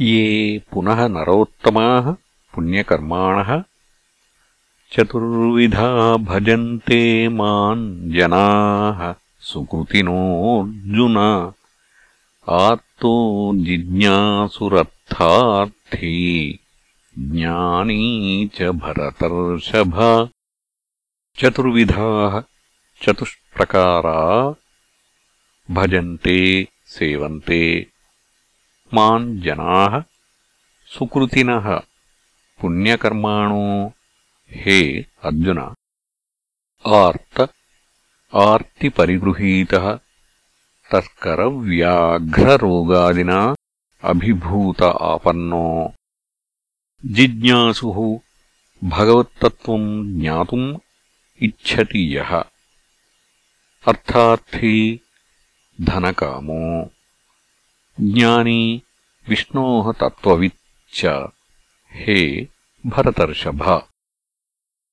ये पुनः नरोत्तमाः पुण्यकर्माणः। चतुर्विधा भजन्ते माम् जनाः सुकृतिनोऽर्जुन। आत्तो जिज्ञासुरर्थार्थी ज्ञानी च भरतर्षभ। चतुर्विधाः चतुष्प्रकारा। भजन्ते सेवन्ते माम् जनाः सुकृतिनः पुण्यकर्माणो। हे अर्जुन, आर्त, आर्तिपरिगृहीतः तस्करव्याघ्ररोगादिना अभिभूत आपन्नो। जिज्ञासुः भगवत्तत्त्वम् ज्ञातुम् इच्छति यः। अर्थार्थी, धनकामो। ज्ञानी विष्णोः तत्त्वविच्च हे भरतर्षभ।